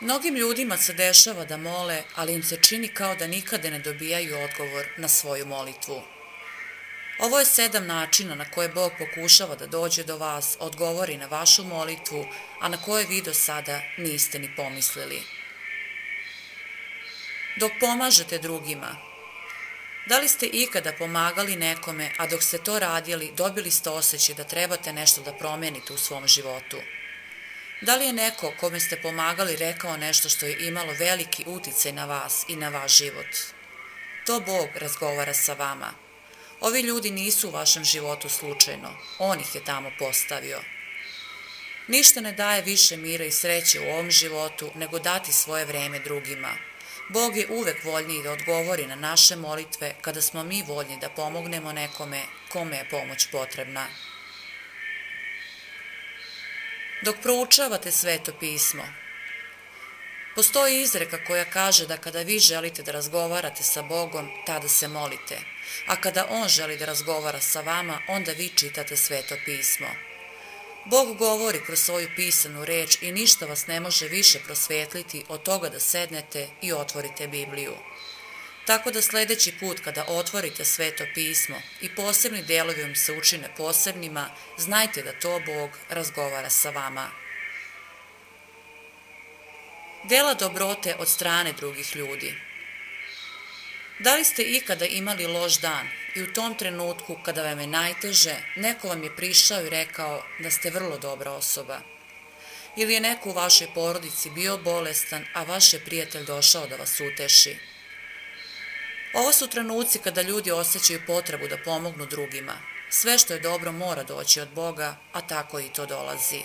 Mnogim ljudima se dešava da mole, ali im se čini kao da nikada ne dobijaju odgovor na svoju molitvu. Ovo je sedam načina na koje Bog pokušava da dođe do vas, odgovori na vašu molitvu, a na koje vi do sada niste ni pomislili. Dok pomažete drugima, da li ste ikada pomagali nekome, a dok ste to radili, dobili ste osjećaj da trebate nešto da promenite u svom životu? Da li je neko kome ste pomagali rekao nešto što je imalo veliki uticaj na vas i na vaš život? To Bog razgovara sa vama. Ovi ljudi nisu u vašem životu slučajno, On ih je tamo postavio. Ništa ne daje više mira i sreće u ovom životu nego dati svoje vreme drugima. Bog je uvek voljniji da odgovori na naše molitve kada smo mi voljni da pomognemo nekome kome je pomoć potrebna. Dok proučavate sveto pismo, postoji izreka koja kaže da kada vi želite da razgovarate sa Bogom, tada se molite, a kada On želi da razgovara sa vama, onda vi čitate sveto pismo. Bog govori kroz svoju pisanu reč i ništa vas ne može više prosvetliti od toga da sednete i otvorite Bibliju. Tako da sledeći put kada otvorite sveto pismo i posebni delovi vam se učine posebnima, znajte da to Bog razgovara sa vama. Dela dobrote od strane drugih ljudi Da li ste ikada imali loš dan i u tom trenutku kada vam je najteže, neko vam je prišao i rekao da ste vrlo dobra osoba? Ili je neko u vašoj porodici bio bolestan, a vaš je prijatelj došao da vas uteši? Ovo su trenuci kada ljudi osjećaju potrebu da pomognu drugima. Sve što je dobro mora doći od Boga, a tako i to dolazi.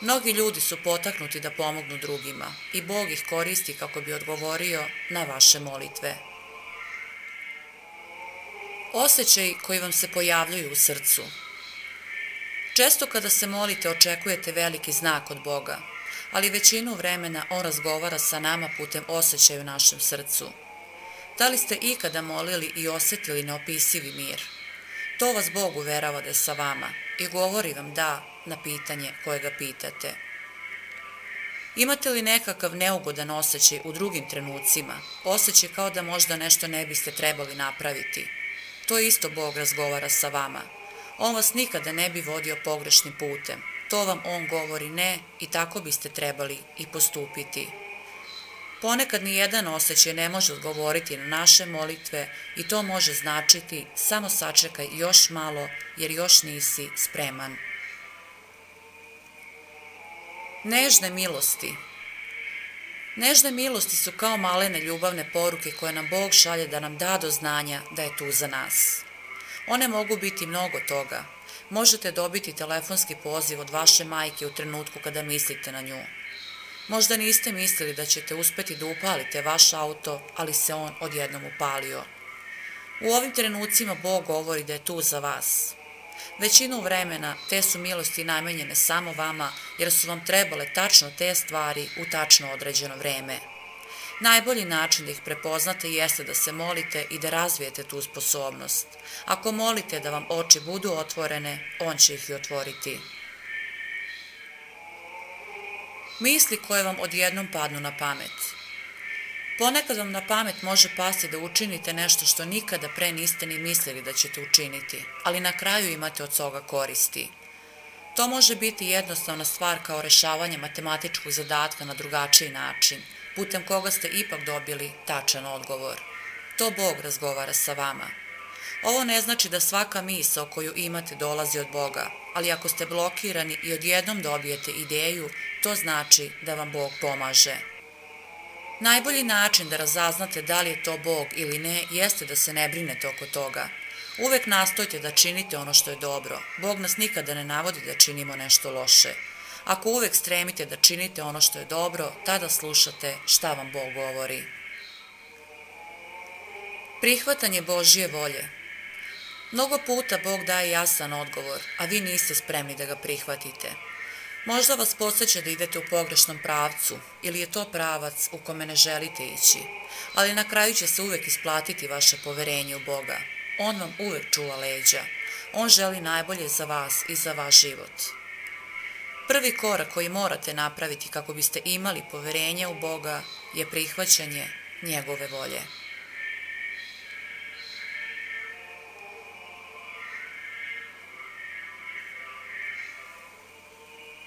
Mnogi ljudi su potaknuti da pomognu drugima i Bog ih koristi kako bi odgovorio na vaše molitve. Osjećaj koji vam se pojavljuju u srcu. Često kada se molite očekujete veliki znak od Boga, ali većinu vremena On razgovara sa nama putem osjećaja u našem srcu. Da li ste ikada molili i osetili neopisivi mir? To vas Bog uverava da je sa vama i govori vam da na pitanje koje ga pitate. Imate li nekakav neugodan osjećaj u drugim trenucima, osjećaj kao da možda nešto ne biste trebali napraviti? To isto Bog razgovara sa vama. On vas nikada ne bi vodio pogrešnim putem. To vam On govori ne i tako biste trebali i postupiti. Ponekad ni jedan osjećaj ne može odgovoriti na naše molitve i to može značiti samo sačekaj još malo jer još nisi spreman. Nežne milosti Nežne milosti su kao malene ljubavne poruke koje nam Bog šalje da nam da do znanja da je tu za nas. One mogu biti mnogo toga. Možete dobiti telefonski poziv od vaše majke u trenutku kada mislite na nju. Možda niste mislili da ćete uspeti da upalite vaš auto, ali se on odjednom upalio. U ovim trenucima Bog govori da je tu za vas. Većinu vremena te su milosti namenjene samo vama, jer su vam trebale tačno te stvari u tačno određeno vreme. Najbolji način da ih prepoznate jeste da se molite i da razvijete tu sposobnost. Ako molite da vam oči budu otvorene, On će ih i otvoriti. Misli koje vam odjednom padnu na pamet. Ponekad vam na pamet može pasti da učinite nešto što nikada pre niste ni mislili da ćete učiniti, ali na kraju imate od toga koristi. To može biti jednostavna stvar kao rešavanje matematičkog zadatka na drugačiji način, putem koga ste ipak dobili tačan odgovor. To Bog razgovara sa vama. Ovo ne znači da svaka misao koju imate dolazi od Boga, ali ako ste blokirani i odjednom dobijete ideju, to znači da vam Bog pomaže. Najbolji način da razaznate da li je to Bog ili ne jeste da se ne brinete oko toga. Uvek nastojte da činite ono što je dobro. Bog nas nikada ne navodi da činimo nešto loše. Ako uvek stremite da činite ono što je dobro, tada slušate šta vam Bog govori. Prihvatanje Božije volje Mnogo puta Bog daje jasan odgovor, a vi niste spremni da ga prihvatite. Možda vas podsjeća da idete u pogrešnom pravcu ili je to pravac u kome ne želite ići, ali na kraju će se uvek isplatiti vaše poverenje u Boga. On vam uvek čuva leđa. On želi najbolje za vas i za vaš život. Prvi korak koji morate napraviti kako biste imali poverenje u Boga je prihvaćanje njegove volje.